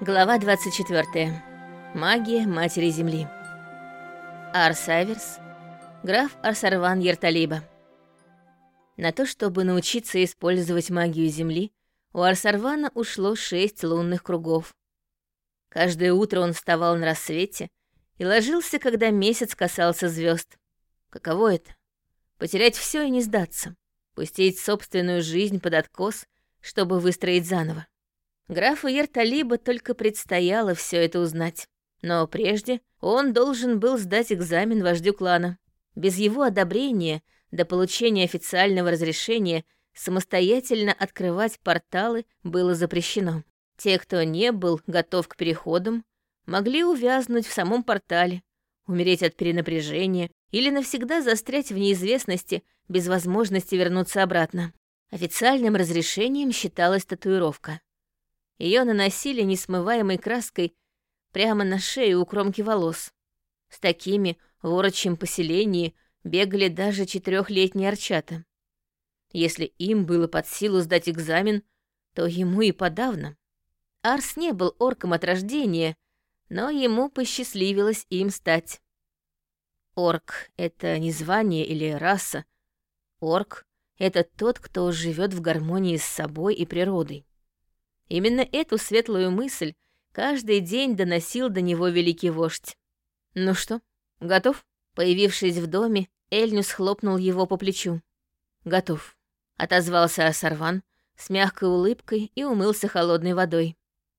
Глава 24. Магия Матери Земли. Арсаверс, граф Арсарван Ерталиба. На то, чтобы научиться использовать магию Земли, у Арсарвана ушло шесть лунных кругов. Каждое утро он вставал на рассвете и ложился, когда месяц касался звезд. Каково это? Потерять все и не сдаться, пустить собственную жизнь под откос, чтобы выстроить заново. Графу Ерталиба только предстояло все это узнать. Но прежде он должен был сдать экзамен вождю клана. Без его одобрения до получения официального разрешения самостоятельно открывать порталы было запрещено. Те, кто не был готов к переходам, могли увязнуть в самом портале, умереть от перенапряжения или навсегда застрять в неизвестности без возможности вернуться обратно. Официальным разрешением считалась татуировка. Ее наносили несмываемой краской прямо на шею у кромки волос. С такими в орочьем поселении бегали даже четырехлетние арчата. Если им было под силу сдать экзамен, то ему и подавно. Арс не был орком от рождения, но ему посчастливилось им стать. Орк — это не звание или раса. Орк — это тот, кто живет в гармонии с собой и природой. Именно эту светлую мысль каждый день доносил до него великий вождь. «Ну что, готов?» Появившись в доме, Эльнюс хлопнул его по плечу. «Готов», — отозвался Асарван с мягкой улыбкой и умылся холодной водой.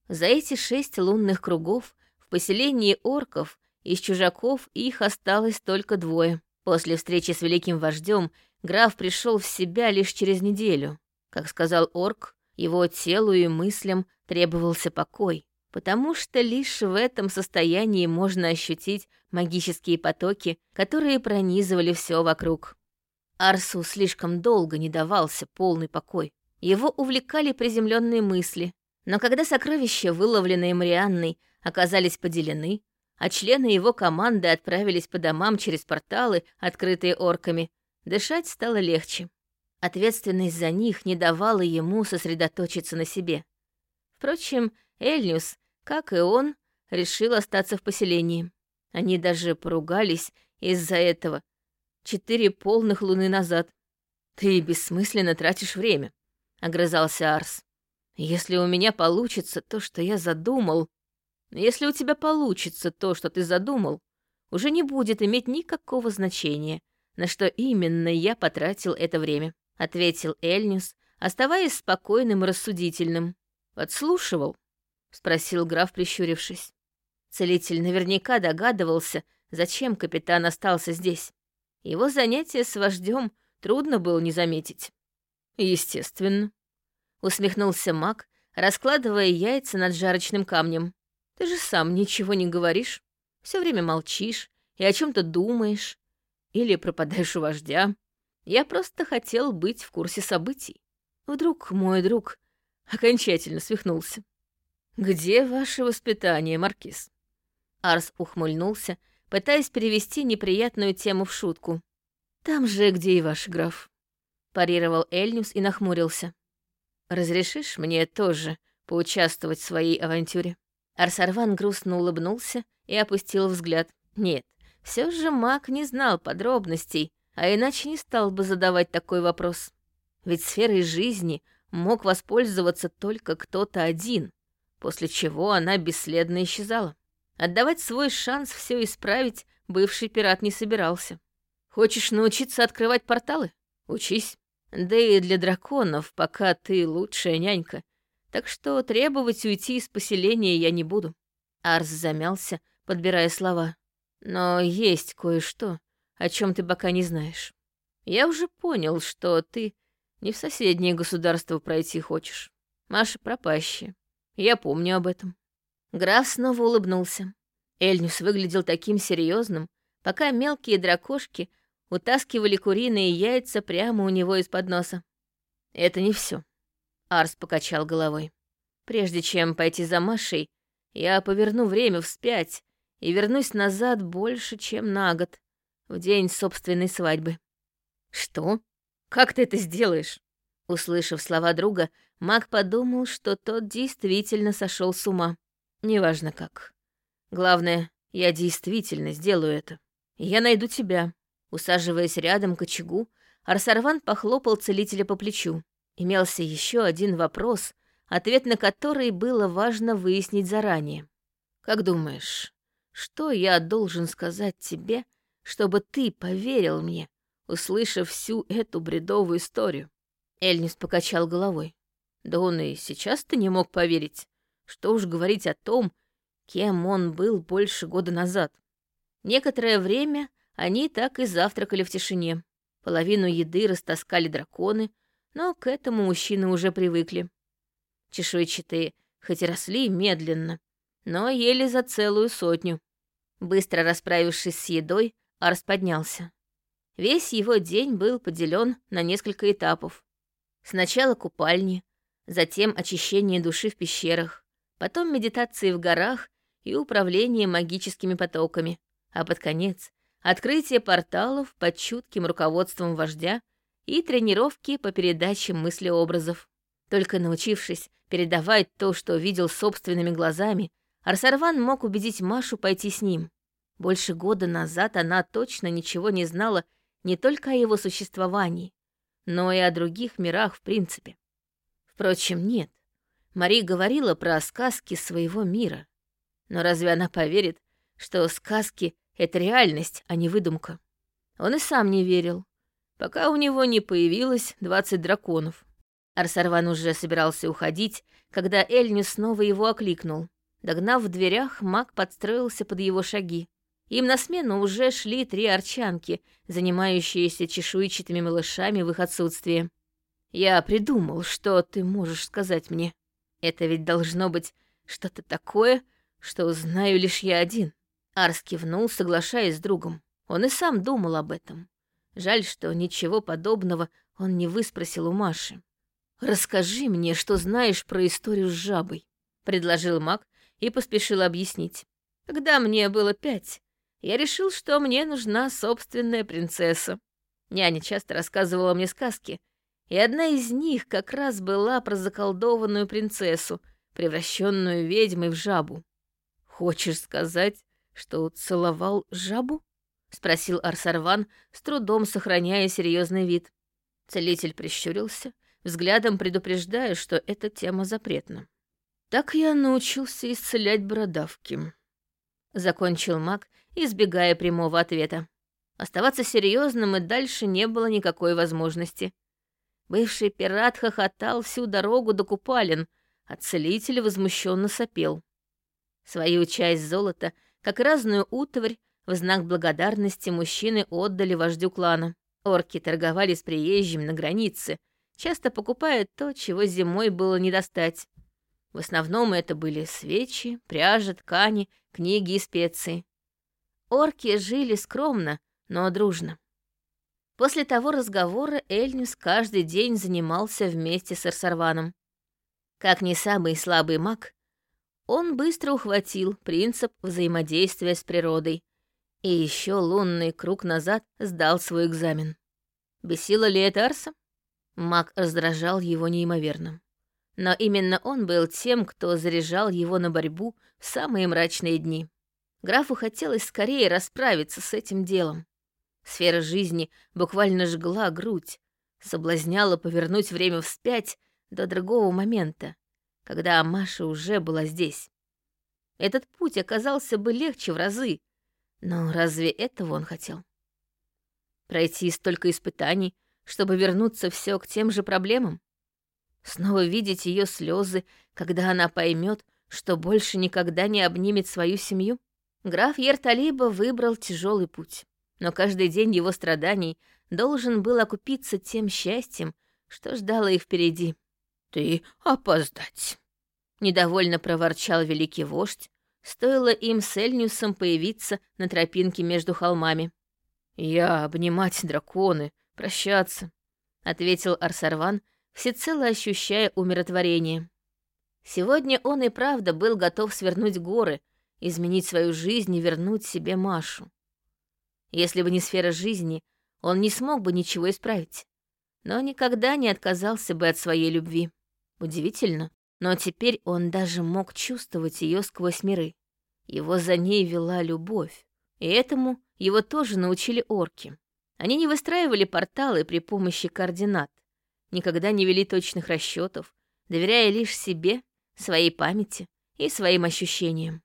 За эти шесть лунных кругов в поселении орков из чужаков их осталось только двое. После встречи с великим вождем граф пришел в себя лишь через неделю. Как сказал орк, его телу и мыслям требовался покой, потому что лишь в этом состоянии можно ощутить магические потоки, которые пронизывали все вокруг. Арсу слишком долго не давался полный покой. Его увлекали приземленные мысли, но когда сокровища, выловленные Марианной, оказались поделены, а члены его команды отправились по домам через порталы, открытые орками, дышать стало легче. Ответственность за них не давала ему сосредоточиться на себе. Впрочем, Эльнюс, как и он, решил остаться в поселении. Они даже поругались из-за этого четыре полных луны назад. «Ты бессмысленно тратишь время», — огрызался Арс. «Если у меня получится то, что я задумал...» «Если у тебя получится то, что ты задумал, уже не будет иметь никакого значения, на что именно я потратил это время» ответил Эльнюс, оставаясь спокойным и рассудительным. «Подслушивал?» — спросил граф, прищурившись. Целитель наверняка догадывался, зачем капитан остался здесь. Его занятие с вождем трудно было не заметить. «Естественно», — усмехнулся маг, раскладывая яйца над жарочным камнем. «Ты же сам ничего не говоришь, все время молчишь и о чем то думаешь, или пропадаешь у вождя. Я просто хотел быть в курсе событий. Вдруг мой друг окончательно свихнулся. «Где ваше воспитание, Маркиз?» Арс ухмыльнулся, пытаясь перевести неприятную тему в шутку. «Там же, где и ваш граф», — парировал Эльнюс и нахмурился. «Разрешишь мне тоже поучаствовать в своей авантюре?» Арсарван грустно улыбнулся и опустил взгляд. Нет, все же маг не знал подробностей а иначе не стал бы задавать такой вопрос. Ведь сферой жизни мог воспользоваться только кто-то один, после чего она бесследно исчезала. Отдавать свой шанс все исправить бывший пират не собирался. Хочешь научиться открывать порталы? Учись. Да и для драконов пока ты лучшая нянька. Так что требовать уйти из поселения я не буду. Арс замялся, подбирая слова. Но есть кое-что, о чем ты пока не знаешь. Я уже понял, что ты не в соседнее государство пройти хочешь. Маша пропащая. Я помню об этом». Граф снова улыбнулся. Эльнюс выглядел таким серьезным, пока мелкие дракошки утаскивали куриные яйца прямо у него из-под носа. «Это не все. Арс покачал головой. «Прежде чем пойти за Машей, я поверну время вспять и вернусь назад больше, чем на год в день собственной свадьбы. «Что? Как ты это сделаешь?» Услышав слова друга, маг подумал, что тот действительно сошел с ума. Неважно как. Главное, я действительно сделаю это. Я найду тебя. Усаживаясь рядом к очагу, Арсарван похлопал целителя по плечу. Имелся еще один вопрос, ответ на который было важно выяснить заранее. «Как думаешь, что я должен сказать тебе, чтобы ты поверил мне, услышав всю эту бредовую историю?» Эльнис покачал головой. «Да он и сейчас-то не мог поверить. Что уж говорить о том, кем он был больше года назад. Некоторое время они так и завтракали в тишине. Половину еды растаскали драконы, но к этому мужчины уже привыкли. Чешуйчатые, хоть и росли медленно, но ели за целую сотню. Быстро расправившись с едой, Арс поднялся. Весь его день был поделен на несколько этапов. Сначала купальни, затем очищение души в пещерах, потом медитации в горах и управление магическими потоками, а под конец — открытие порталов под чутким руководством вождя и тренировки по передаче мыслеобразов. Только научившись передавать то, что видел собственными глазами, Арсарван мог убедить Машу пойти с ним. Больше года назад она точно ничего не знала не только о его существовании, но и о других мирах в принципе. Впрочем, нет. Мари говорила про сказки своего мира. Но разве она поверит, что сказки — это реальность, а не выдумка? Он и сам не верил, пока у него не появилось двадцать драконов. Арсарван уже собирался уходить, когда Эльни снова его окликнул. Догнав в дверях, маг подстроился под его шаги. Им на смену уже шли три арчанки, занимающиеся чешуйчатыми малышами в их отсутствие. «Я придумал, что ты можешь сказать мне. Это ведь должно быть что-то такое, что знаю лишь я один». Арс кивнул, соглашаясь с другом. Он и сам думал об этом. Жаль, что ничего подобного он не выспросил у Маши. «Расскажи мне, что знаешь про историю с жабой», — предложил маг и поспешил объяснить. «Когда мне было пять, я решил, что мне нужна собственная принцесса. Няня часто рассказывала мне сказки, и одна из них как раз была про заколдованную принцессу, превращенную ведьмой в жабу. «Хочешь сказать, что целовал жабу?» — спросил Арсарван, с трудом сохраняя серьезный вид. Целитель прищурился, взглядом предупреждая, что эта тема запретна. «Так я научился исцелять бородавки», — закончил маг, избегая прямого ответа. Оставаться серьезным и дальше не было никакой возможности. Бывший пират хохотал всю дорогу до купалин, а целитель возмущенно сопел. Свою часть золота, как разную утварь, в знак благодарности мужчины отдали вождю клана. Орки торговали с приезжим на границе, часто покупая то, чего зимой было не достать. В основном это были свечи, пряжа, ткани, книги и специи. Орки жили скромно, но дружно. После того разговора Эльнюс каждый день занимался вместе с Арсарваном. Как не самый слабый маг, он быстро ухватил принцип взаимодействия с природой, и еще лунный круг назад сдал свой экзамен. Бесило ли это Арса? Маг раздражал его неимоверно. Но именно он был тем, кто заряжал его на борьбу в самые мрачные дни. Графу хотелось скорее расправиться с этим делом. Сфера жизни буквально жгла грудь, соблазняла повернуть время вспять до другого момента, когда Маша уже была здесь. Этот путь оказался бы легче в разы, но разве этого он хотел? Пройти столько испытаний, чтобы вернуться все к тем же проблемам? Снова видеть ее слезы, когда она поймет, что больше никогда не обнимет свою семью? Граф Ерталиба выбрал тяжелый путь, но каждый день его страданий должен был окупиться тем счастьем, что ждало их впереди. «Ты опоздать!» — недовольно проворчал великий вождь, стоило им с Эльнюсом появиться на тропинке между холмами. «Я обнимать драконы, прощаться», — ответил Арсарван, всецело ощущая умиротворение. Сегодня он и правда был готов свернуть горы, изменить свою жизнь и вернуть себе Машу. Если бы не сфера жизни, он не смог бы ничего исправить, но никогда не отказался бы от своей любви. Удивительно, Но теперь он даже мог чувствовать ее сквозь миры. Его за ней вела любовь, и этому его тоже научили орки. Они не выстраивали порталы при помощи координат, никогда не вели точных расчетов, доверяя лишь себе, своей памяти и своим ощущениям.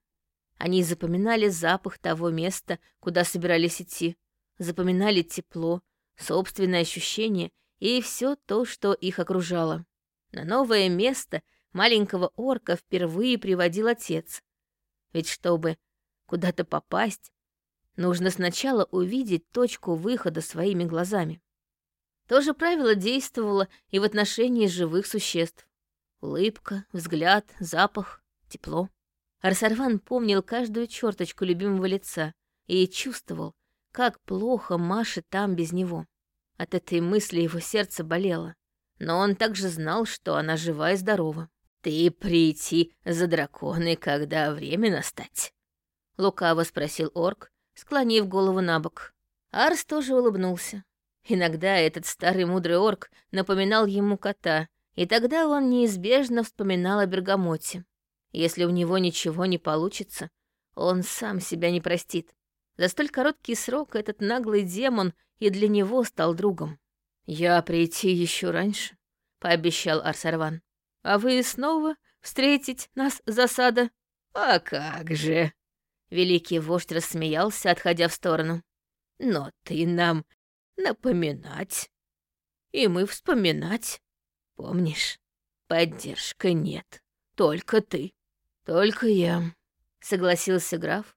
Они запоминали запах того места, куда собирались идти, запоминали тепло, собственные ощущения и все то, что их окружало. На новое место маленького орка впервые приводил отец. Ведь чтобы куда-то попасть, нужно сначала увидеть точку выхода своими глазами. То же правило действовало и в отношении живых существ. Улыбка, взгляд, запах, тепло. Арсарван помнил каждую черточку любимого лица и чувствовал, как плохо Маше там без него. От этой мысли его сердце болело. Но он также знал, что она жива и здорова. «Ты прийти за драконой, когда время настать?» Лукаво спросил орк, склонив голову на бок. Арс тоже улыбнулся. Иногда этот старый мудрый орк напоминал ему кота, и тогда он неизбежно вспоминал о бергамоте. Если у него ничего не получится, он сам себя не простит. За столь короткий срок этот наглый демон и для него стал другом. «Я прийти еще раньше», — пообещал Арсарван. «А вы снова встретить нас засада?» «А как же!» Великий вождь рассмеялся, отходя в сторону. «Но ты нам напоминать, и мы вспоминать. Помнишь, поддержка нет, только ты». «Только я», — согласился граф,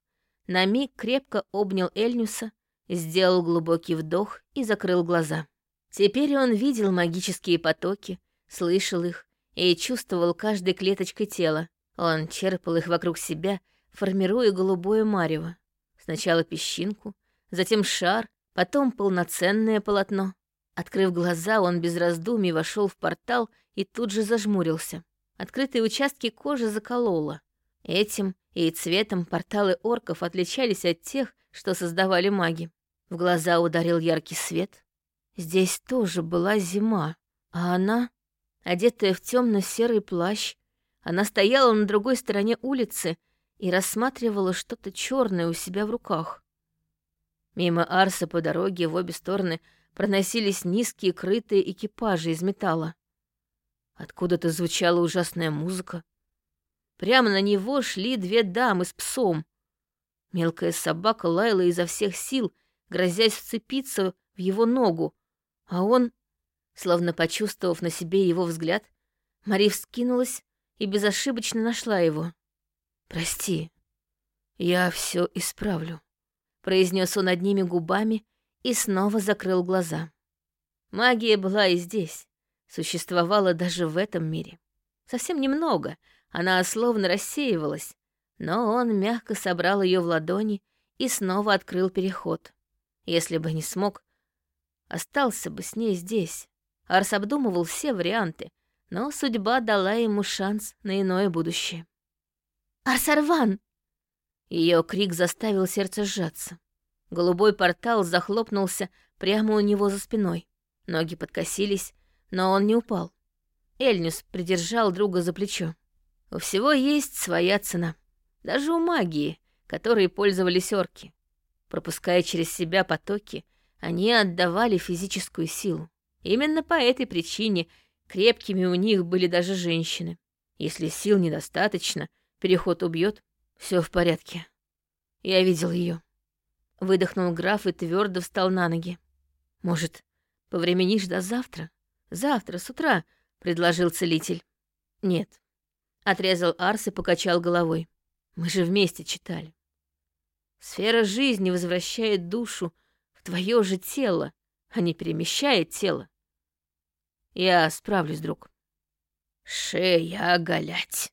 на миг крепко обнял Эльнюса, сделал глубокий вдох и закрыл глаза. Теперь он видел магические потоки, слышал их и чувствовал каждой клеточкой тела. Он черпал их вокруг себя, формируя голубое марево. Сначала песчинку, затем шар, потом полноценное полотно. Открыв глаза, он без раздумий вошел в портал и тут же зажмурился. Открытые участки кожи закололо. Этим и цветом порталы орков отличались от тех, что создавали маги. В глаза ударил яркий свет. Здесь тоже была зима, а она, одетая в темно-серый плащ, она стояла на другой стороне улицы и рассматривала что-то черное у себя в руках. Мимо Арса по дороге в обе стороны проносились низкие крытые экипажи из металла. Откуда-то звучала ужасная музыка. Прямо на него шли две дамы с псом. Мелкая собака лаяла изо всех сил, грозясь вцепиться в его ногу, а он, словно почувствовав на себе его взгляд, Мари вскинулась и безошибочно нашла его. «Прости, я все исправлю», — произнес он одними губами и снова закрыл глаза. Магия была и здесь существовала даже в этом мире. Совсем немного, она словно рассеивалась, но он мягко собрал ее в ладони и снова открыл переход. Если бы не смог, остался бы с ней здесь. Арс обдумывал все варианты, но судьба дала ему шанс на иное будущее. «Арсарван!» Ее крик заставил сердце сжаться. Голубой портал захлопнулся прямо у него за спиной. Ноги подкосились, но он не упал. Эльнюс придержал друга за плечо. У всего есть своя цена. Даже у магии, которой пользовались орки. Пропуская через себя потоки, они отдавали физическую силу. Именно по этой причине крепкими у них были даже женщины. Если сил недостаточно, переход убьет, все в порядке. Я видел ее. Выдохнул граф и твердо встал на ноги. Может, повременишь до завтра? Завтра, с утра, предложил целитель. Нет. Отрезал Арс и покачал головой. Мы же вместе читали. Сфера жизни возвращает душу в твое же тело, а не перемещает тело. Я справлюсь, друг. Шея оголять,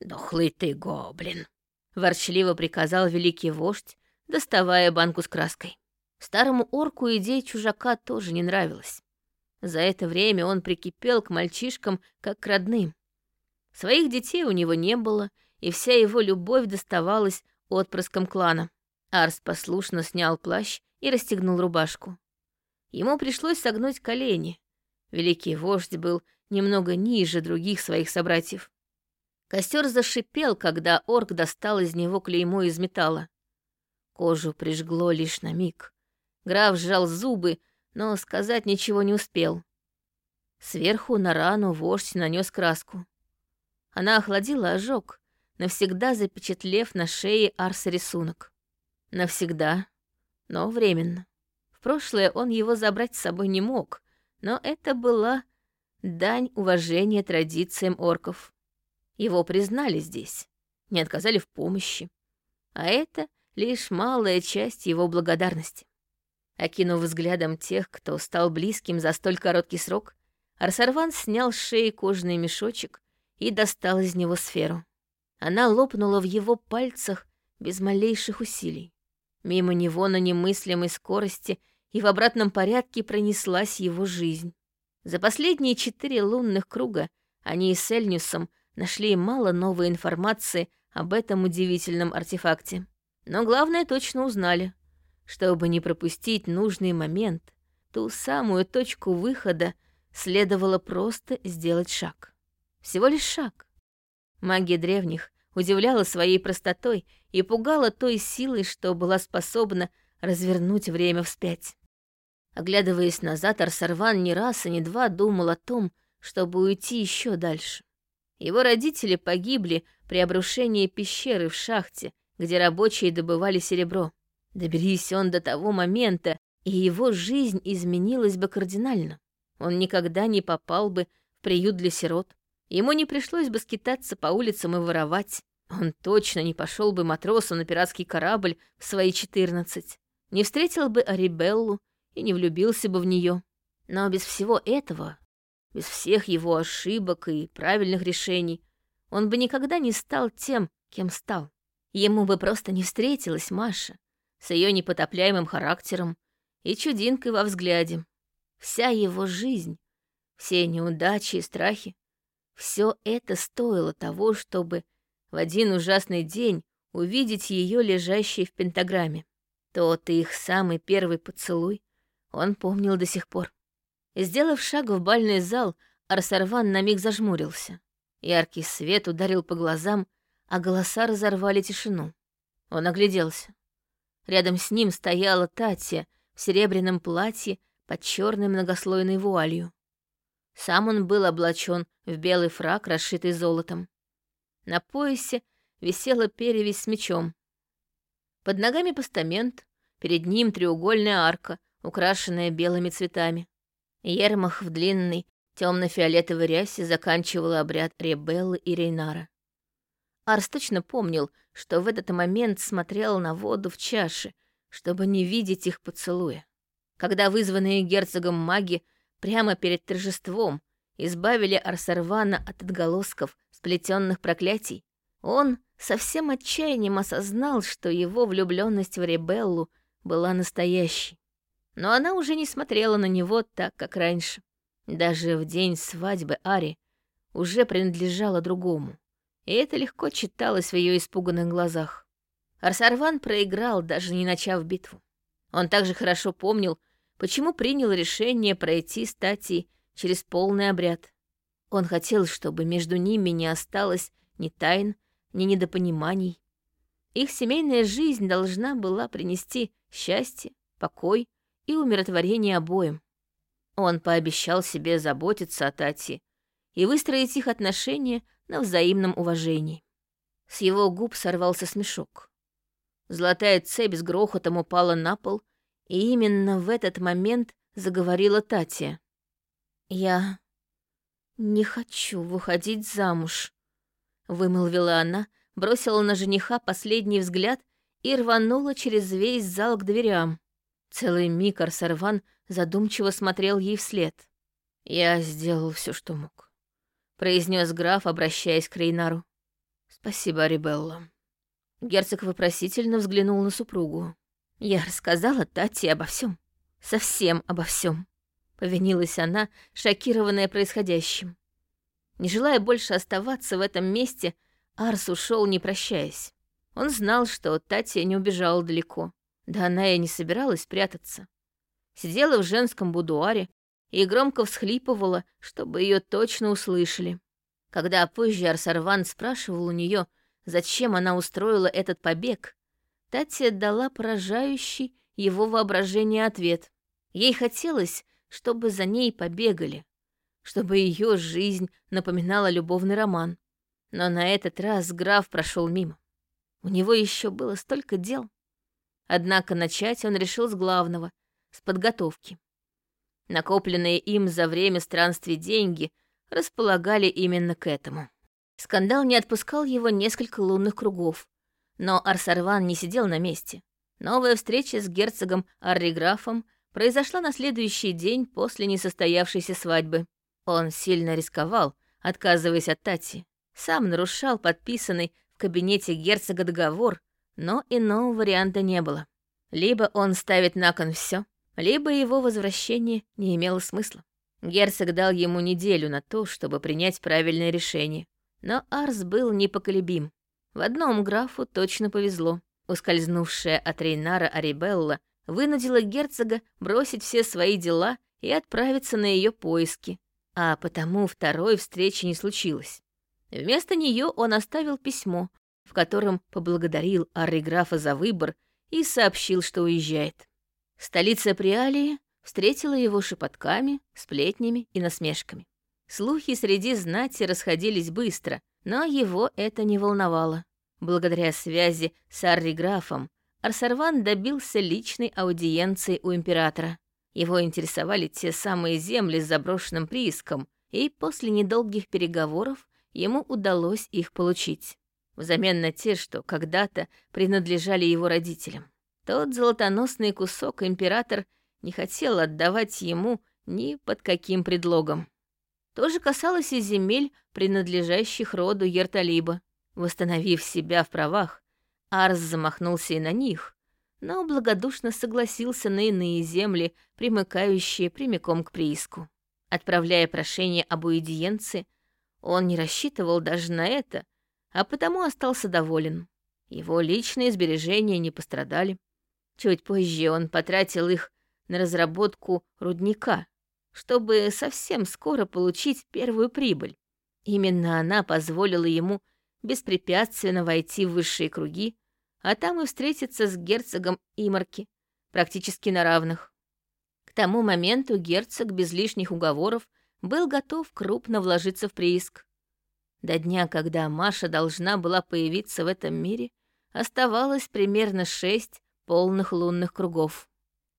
дохлый ты гоблин, ворчливо приказал великий вождь, доставая банку с краской. Старому орку идея чужака тоже не нравилась. За это время он прикипел к мальчишкам как к родным. Своих детей у него не было, и вся его любовь доставалась отпрыскам клана. Арс послушно снял плащ и расстегнул рубашку. Ему пришлось согнуть колени. Великий вождь был немного ниже других своих собратьев. Костер зашипел, когда орк достал из него клеймо из металла. Кожу прижгло лишь на миг. Граф сжал зубы, но сказать ничего не успел. Сверху на рану вождь нанес краску. Она охладила ожог, навсегда запечатлев на шее Арса рисунок. Навсегда, но временно. В прошлое он его забрать с собой не мог, но это была дань уважения традициям орков. Его признали здесь, не отказали в помощи. А это лишь малая часть его благодарности. Окинув взглядом тех, кто стал близким за столь короткий срок, Арсарван снял с шеи кожаный мешочек и достал из него сферу. Она лопнула в его пальцах без малейших усилий. Мимо него на немыслимой скорости и в обратном порядке пронеслась его жизнь. За последние четыре лунных круга они с Эльнюсом нашли мало новой информации об этом удивительном артефакте. Но главное точно узнали. Чтобы не пропустить нужный момент, ту самую точку выхода следовало просто сделать шаг. Всего лишь шаг. Магия древних удивляла своей простотой и пугала той силой, что была способна развернуть время вспять. Оглядываясь назад, Арсарван не раз и не два думал о том, чтобы уйти еще дальше. Его родители погибли при обрушении пещеры в шахте, где рабочие добывали серебро. Доберись он до того момента, и его жизнь изменилась бы кардинально. Он никогда не попал бы в приют для сирот. Ему не пришлось бы скитаться по улицам и воровать. Он точно не пошел бы матросом на пиратский корабль в свои четырнадцать. Не встретил бы Арибеллу и не влюбился бы в нее. Но без всего этого, без всех его ошибок и правильных решений, он бы никогда не стал тем, кем стал. Ему бы просто не встретилась Маша с ее непотопляемым характером и чудинкой во взгляде. Вся его жизнь, все неудачи и страхи, все это стоило того, чтобы в один ужасный день увидеть ее лежащей в пентаграмме. Тот их самый первый поцелуй он помнил до сих пор. Сделав шаг в бальный зал, Арсарван на миг зажмурился. Яркий свет ударил по глазам, а голоса разорвали тишину. Он огляделся. Рядом с ним стояла Татья в серебряном платье под черной многослойной вуалью. Сам он был облачен в белый фрак, расшитый золотом. На поясе висела перевязь с мечом. Под ногами постамент, перед ним треугольная арка, украшенная белыми цветами. Ермах в длинной темно-фиолетовой рясе заканчивал обряд Ребеллы и Рейнара. Арс точно помнил, что в этот момент смотрел на воду в чаше, чтобы не видеть их поцелуя. Когда вызванные герцогом маги прямо перед торжеством избавили Арсарвана от отголосков сплетенных проклятий, он со всем отчаянием осознал, что его влюбленность в Ребеллу была настоящей. Но она уже не смотрела на него так, как раньше. Даже в день свадьбы Ари уже принадлежала другому и это легко читалось в ее испуганных глазах. Арсарван проиграл, даже не начав битву. Он также хорошо помнил, почему принял решение пройти стати через полный обряд. Он хотел, чтобы между ними не осталось ни тайн, ни недопониманий. Их семейная жизнь должна была принести счастье, покой и умиротворение обоим. Он пообещал себе заботиться о Тати и выстроить их отношения на взаимном уважении. С его губ сорвался смешок. Золотая цепь с грохотом упала на пол, и именно в этот момент заговорила Татья. «Я не хочу выходить замуж», — вымолвила она, бросила на жениха последний взгляд и рванула через весь зал к дверям. Целый миг Арсарван задумчиво смотрел ей вслед. «Я сделал все, что мог произнес граф, обращаясь к Рейнару. «Спасибо, Арибелла». Герцог вопросительно взглянул на супругу. «Я рассказала Тати обо всем, совсем обо всем. повинилась она, шокированная происходящим. Не желая больше оставаться в этом месте, Арс ушел, не прощаясь. Он знал, что Татья не убежала далеко, да она и не собиралась прятаться. Сидела в женском будуаре, и громко всхлипывала, чтобы ее точно услышали. Когда позже Арсарван спрашивал у нее, зачем она устроила этот побег, Тати дала поражающий его воображение ответ. Ей хотелось, чтобы за ней побегали, чтобы ее жизнь напоминала любовный роман. Но на этот раз граф прошел мимо. У него еще было столько дел. Однако начать он решил с главного, с подготовки. Накопленные им за время странствий деньги располагали именно к этому. Скандал не отпускал его несколько лунных кругов, но Арсарван не сидел на месте. Новая встреча с герцогом Арриграфом произошла на следующий день после несостоявшейся свадьбы. Он сильно рисковал, отказываясь от Тати. Сам нарушал подписанный в кабинете герцога договор, но иного варианта не было. Либо он ставит на кон все, либо его возвращение не имело смысла. Герцог дал ему неделю на то, чтобы принять правильное решение. Но Арс был непоколебим. В одном графу точно повезло. Ускользнувшая от Рейнара Арибелла вынудила герцога бросить все свои дела и отправиться на ее поиски, а потому второй встречи не случилось. Вместо нее он оставил письмо, в котором поблагодарил Арриграфа за выбор и сообщил, что уезжает. Столица Приалии встретила его шепотками, сплетнями и насмешками. Слухи среди знати расходились быстро, но его это не волновало. Благодаря связи с Арриграфом Арсарван добился личной аудиенции у императора. Его интересовали те самые земли с заброшенным прииском, и после недолгих переговоров ему удалось их получить. Взамен на те, что когда-то принадлежали его родителям. Тот золотоносный кусок император не хотел отдавать ему ни под каким предлогом. То же касалось и земель, принадлежащих роду Ерталиба. Восстановив себя в правах, Арс замахнулся и на них, но благодушно согласился на иные земли, примыкающие прямиком к прииску. Отправляя прошение об уидиенции, он не рассчитывал даже на это, а потому остался доволен. Его личные сбережения не пострадали. Чуть позже он потратил их на разработку рудника, чтобы совсем скоро получить первую прибыль. Именно она позволила ему беспрепятственно войти в высшие круги, а там и встретиться с герцогом Имарки, практически на равных. К тому моменту герцог без лишних уговоров был готов крупно вложиться в прииск. До дня, когда Маша должна была появиться в этом мире, оставалось примерно шесть полных лунных кругов.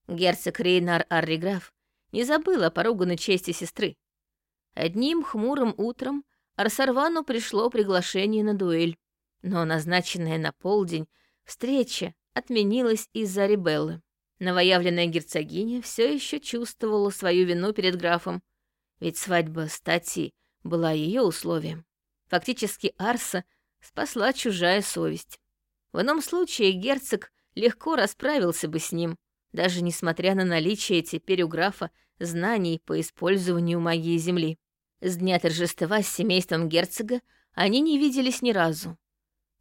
Герцог Рейнар Арриграф не забыл о поруганной чести сестры. Одним хмурым утром Арсарвану пришло приглашение на дуэль, но назначенная на полдень встреча отменилась из-за Рибеллы. Новоявленная герцогиня все еще чувствовала свою вину перед графом, ведь свадьба с Тати была ее условием. Фактически Арса спасла чужая совесть. В ином случае герцог легко расправился бы с ним, даже несмотря на наличие теперь у графа знаний по использованию магии Земли. С дня торжества с семейством герцога они не виделись ни разу.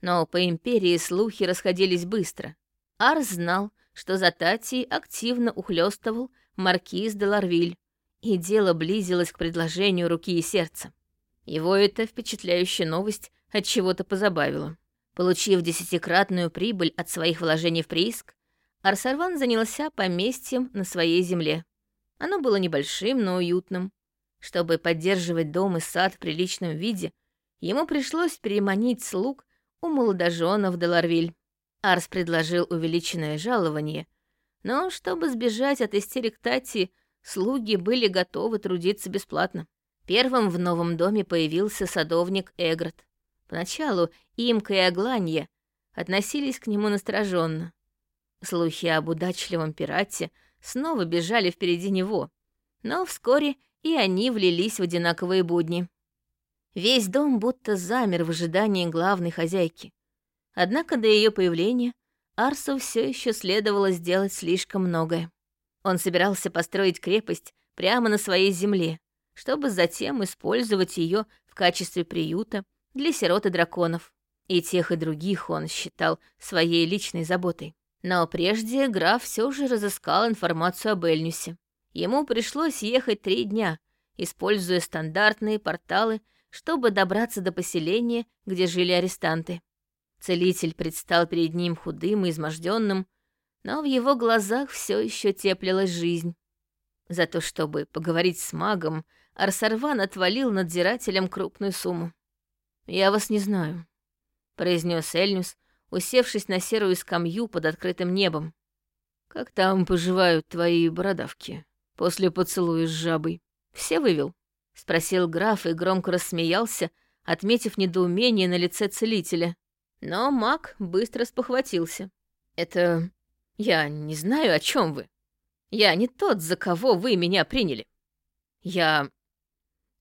Но по империи слухи расходились быстро. Арс знал, что за Татей активно ухлёстывал маркиз де Ларвиль, и дело близилось к предложению руки и сердца. Его эта впечатляющая новость от чего-то позабавила. Получив десятикратную прибыль от своих вложений в прииск, Арсарван занялся поместьем на своей земле. Оно было небольшим, но уютным. Чтобы поддерживать дом и сад в приличном виде, ему пришлось переманить слуг у молодоженов Деларвиль. Арс предложил увеличенное жалование, но чтобы сбежать от истерик Тати, слуги были готовы трудиться бесплатно. Первым в новом доме появился садовник Эгрот. Поначалу Имка и Агланья относились к нему настороженно. Слухи об удачливом пирате снова бежали впереди него, но вскоре и они влились в одинаковые будни. Весь дом будто замер в ожидании главной хозяйки. Однако до ее появления Арсу все еще следовало сделать слишком многое. Он собирался построить крепость прямо на своей земле, чтобы затем использовать ее в качестве приюта для сирот и драконов. И тех, и других он считал своей личной заботой. Но прежде граф все же разыскал информацию об Эльнюсе. Ему пришлось ехать три дня, используя стандартные порталы чтобы добраться до поселения, где жили арестанты. Целитель предстал перед ним худым и изможденным, но в его глазах все еще теплилась жизнь. За то, чтобы поговорить с магом, Арсарван отвалил надзирателям крупную сумму. «Я вас не знаю», — произнес Эльнюс, усевшись на серую скамью под открытым небом. «Как там поживают твои бородавки после поцелуя с жабой? Все вывел?» — спросил граф и громко рассмеялся, отметив недоумение на лице целителя. Но маг быстро спохватился. «Это... я не знаю, о чем вы. Я не тот, за кого вы меня приняли. Я...»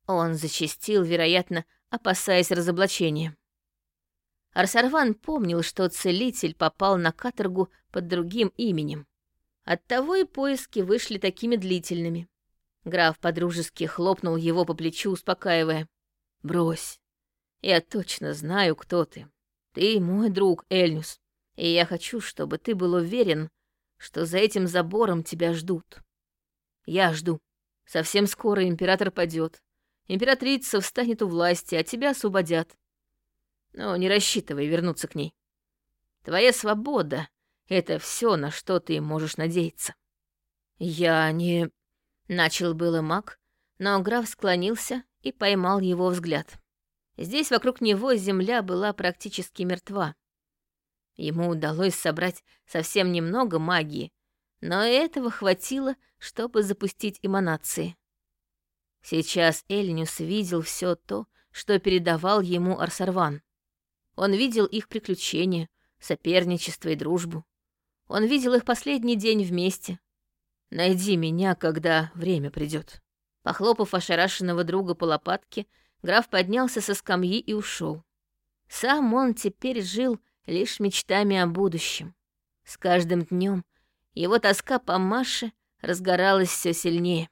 Он зачастил, вероятно, опасаясь разоблачения. Арсарван помнил, что целитель попал на каторгу под другим именем. Оттого и поиски вышли такими длительными. Граф подружески хлопнул его по плечу, успокаивая. «Брось. Я точно знаю, кто ты. Ты мой друг, Эльнюс, и я хочу, чтобы ты был уверен, что за этим забором тебя ждут. Я жду. Совсем скоро император падет. Императрица встанет у власти, а тебя освободят. Но не рассчитывай вернуться к ней. Твоя свобода — это все, на что ты можешь надеяться. Я не... Начал было маг, но граф склонился и поймал его взгляд. Здесь вокруг него земля была практически мертва. Ему удалось собрать совсем немного магии, но этого хватило, чтобы запустить эманации. Сейчас Эльнюс видел все то, что передавал ему Арсарван. Он видел их приключения, соперничество и дружбу. Он видел их последний день вместе. «Найди меня, когда время придет. Похлопав ошарашенного друга по лопатке, Граф поднялся со скамьи и ушел. Сам он теперь жил лишь мечтами о будущем. С каждым днем его тоска по Маше разгоралась все сильнее.